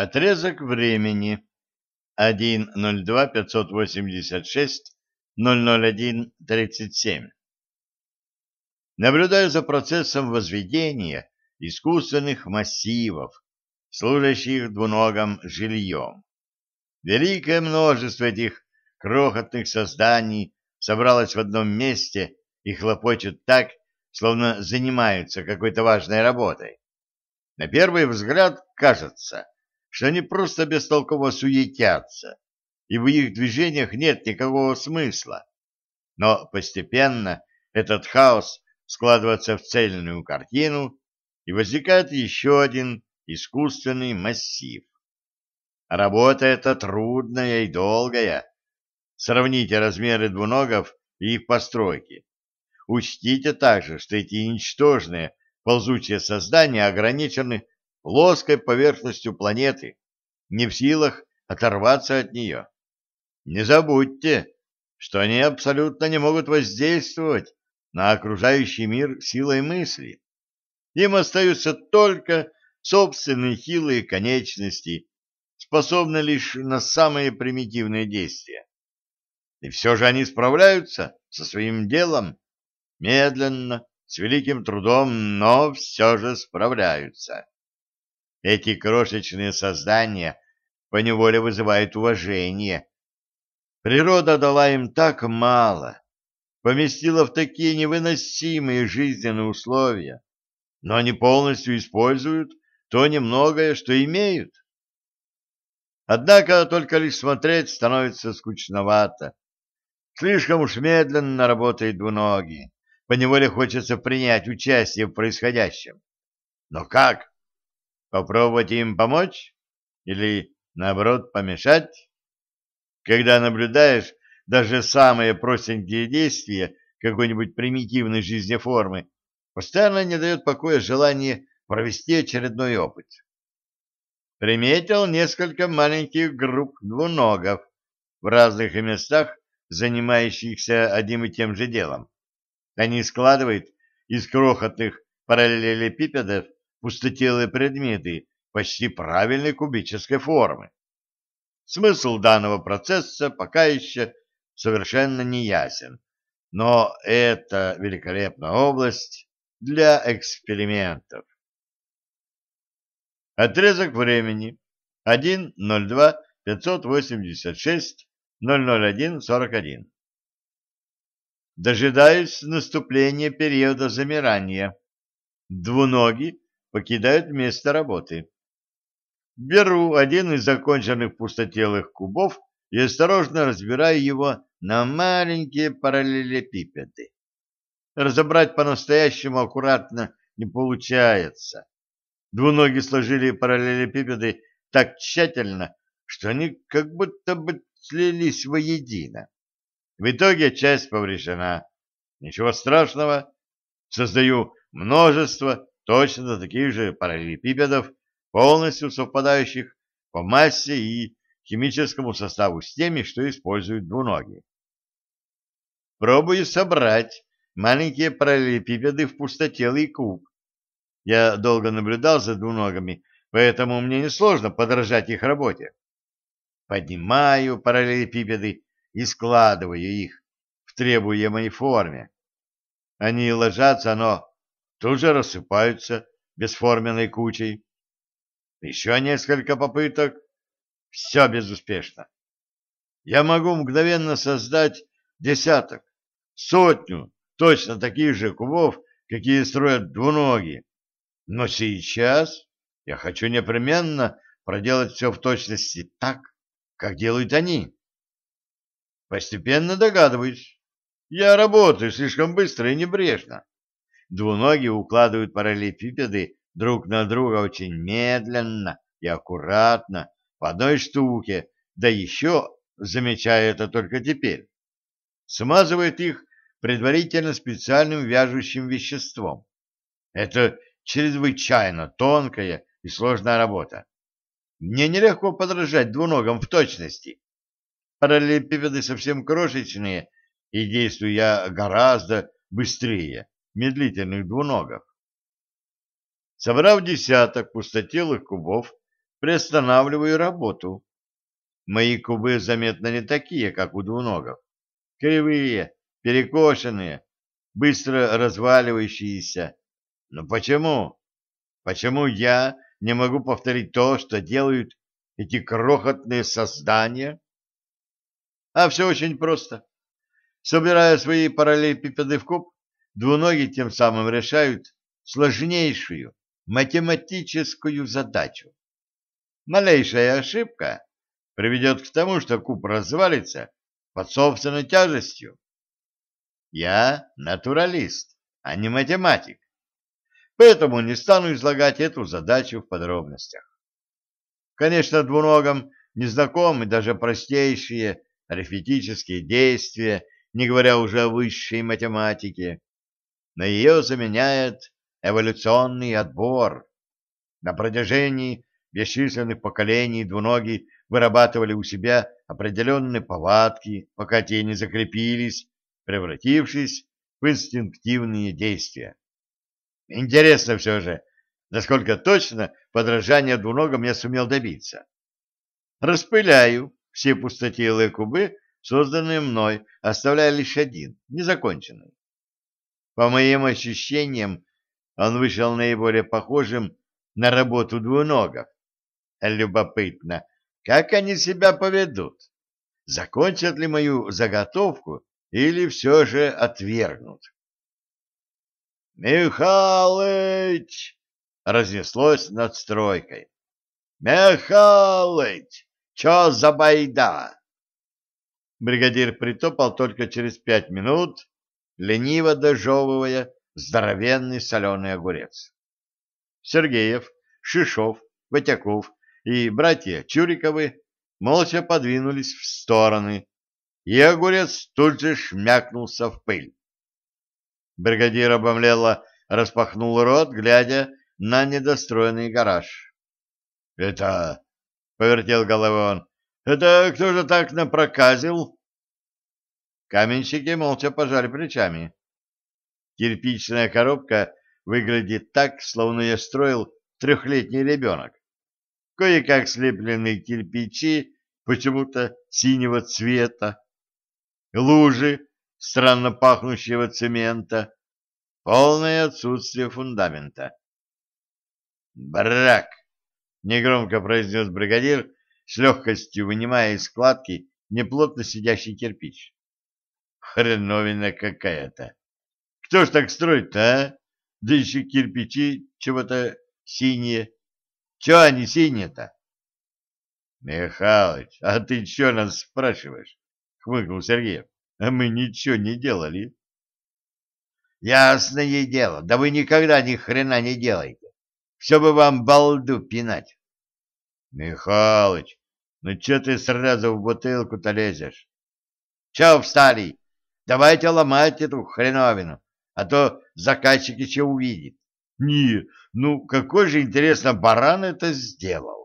Отрезок времени 1.02.586.001.37 Наблюдаю за процессом возведения искусственных массивов, служащих двуногом жильем. Великое множество этих крохотных созданий собралось в одном месте и хлопочут так, словно занимаются какой-то важной работой. На первый взгляд кажется, что они просто бестолково суетятся, и в их движениях нет никакого смысла. Но постепенно этот хаос складывается в цельную картину, и возникает еще один искусственный массив. Работа эта трудная и долгая. Сравните размеры двуногов и их постройки. Учтите также, что эти ничтожные ползучие создания ограничены плоской поверхностью планеты, не в силах оторваться от нее. Не забудьте, что они абсолютно не могут воздействовать на окружающий мир силой мысли. Им остаются только собственные хилые конечности, способные лишь на самые примитивные действия. И все же они справляются со своим делом, медленно, с великим трудом, но все же справляются. Эти крошечные создания поневоле вызывают уважение. Природа дала им так мало, поместила в такие невыносимые жизненные условия, но они полностью используют то немногое, что имеют. Однако только лишь смотреть становится скучновато. Слишком уж медленно работает двуногие. Поневоле хочется принять участие в происходящем. Но как? Попробовать им помочь? Или, наоборот, помешать? Когда наблюдаешь даже самые простенькие действия какой-нибудь примитивной жизнеформы, постоянно не дает покоя желание провести очередной опыт. Приметил несколько маленьких групп двуногов в разных местах, занимающихся одним и тем же делом. Они складывают из крохотных параллелепипедов пустотелые предметы почти правильной кубической формы. Смысл данного процесса пока еще совершенно не ясен, но это великолепная область для экспериментов. Отрезок времени 1.02.586.001.41 Дожидаюсь наступления периода замирания. Двуногий покидают место работы. Беру один из законченных пустотелых кубов и осторожно разбираю его на маленькие параллелепипеды. Разобрать по-настоящему аккуратно не получается. Двуногие сложили параллелепипеды так тщательно, что они как будто бы слились воедино. В итоге часть повреждена. Ничего страшного. Создаю множество точно таких же параллелепипедов, полностью совпадающих по массе и химическому составу с теми, что используют двуногие. Пробую собрать маленькие параллелепипеды в пустотелый куб. Я долго наблюдал за двуногами, поэтому мне несложно подражать их работе. Поднимаю параллелепипеды и складываю их в требуемой форме. Они ложатся, но тут же рассыпаются бесформенной кучей. Еще несколько попыток. Все безуспешно. Я могу мгновенно создать десяток, сотню точно таких же кубов, какие строят двуногие. Но сейчас я хочу непременно проделать все в точности так, как делают они. Постепенно догадываюсь. Я работаю слишком быстро и небрежно. Двуногие укладывают параллелепипеды друг на друга очень медленно и аккуратно, по одной штуке, да еще, замечая это только теперь, смазывает их предварительно специальным вяжущим веществом. Это чрезвычайно тонкая и сложная работа. Мне нелегко подражать двуногам в точности. Параллелепипеды совсем крошечные, и действую я гораздо быстрее медлительных двуногов. Собрав десяток пустотелых кубов приостанавливаю работу. Мои кубы заметно не такие, как у двуногов. Кривые, перекошенные, быстро разваливающиеся. Но почему? Почему я не могу повторить то, что делают эти крохотные создания? А все очень просто. Собирая свои параллелепипеды в куб, двуногие тем самым решают сложнейшую математическую задачу. Малейшая ошибка приведет к тому, что куб развалится под собственной тяжестью. Я натуралист, а не математик, поэтому не стану излагать эту задачу в подробностях. Конечно, двуногам незнакомы даже простейшие арифметические действия, не говоря уже о высшей математике, но ее заменяет эволюционный отбор. На протяжении бесчисленных поколений двуногие вырабатывали у себя определенные повадки, пока те не закрепились, превратившись в инстинктивные действия. Интересно все же, насколько точно подражание двуногам я сумел добиться. Распыляю все пустотелые кубы, созданные мной, оставляя лишь один, незаконченный. По моим ощущениям, он вышел наиболее похожим на работу двуногов. Любопытно, как они себя поведут? Закончат ли мою заготовку или все же отвергнут? «Михалыч!» — разнеслось над стройкой. «Михалыч, чё за байда?» Бригадир притопал только через пять минут, лениво дожевывая здоровенный соленый огурец. Сергеев, Шишов, Ватяков и братья Чуриковы молча подвинулись в стороны, и огурец тут же шмякнулся в пыль. Бригадир обомлело распахнул рот, глядя на недостроенный гараж. — Это... — повертел головой он. — Это кто же так напроказил? Каменщики молча пожали плечами. Кирпичная коробка выглядит так, словно я строил трехлетний ребенок. Кое-как слепленные кирпичи почему-то синего цвета, лужи странно пахнущего цемента, полное отсутствие фундамента. «Брак!» — негромко произнес бригадир, с легкостью вынимая из складки неплотно сидящий кирпич. «Хреновина какая-то! Кто ж так строит-то, а? Да еще кирпичи чего-то синие. Чего они синие-то?» «Михалыч, а ты что нас спрашиваешь?» — хмыкнул Сергеев. «А мы ничего не делали». «Ясное дело, да вы никогда ни хрена не делаете. Все бы вам балду пинать». «Михалыч, ну че ты сразу в бутылку-то лезешь?» «Че встали? Давайте ломать эту хреновину, а то заказчик еще увидит». «Не, ну какой же, интересно, баран это сделал?»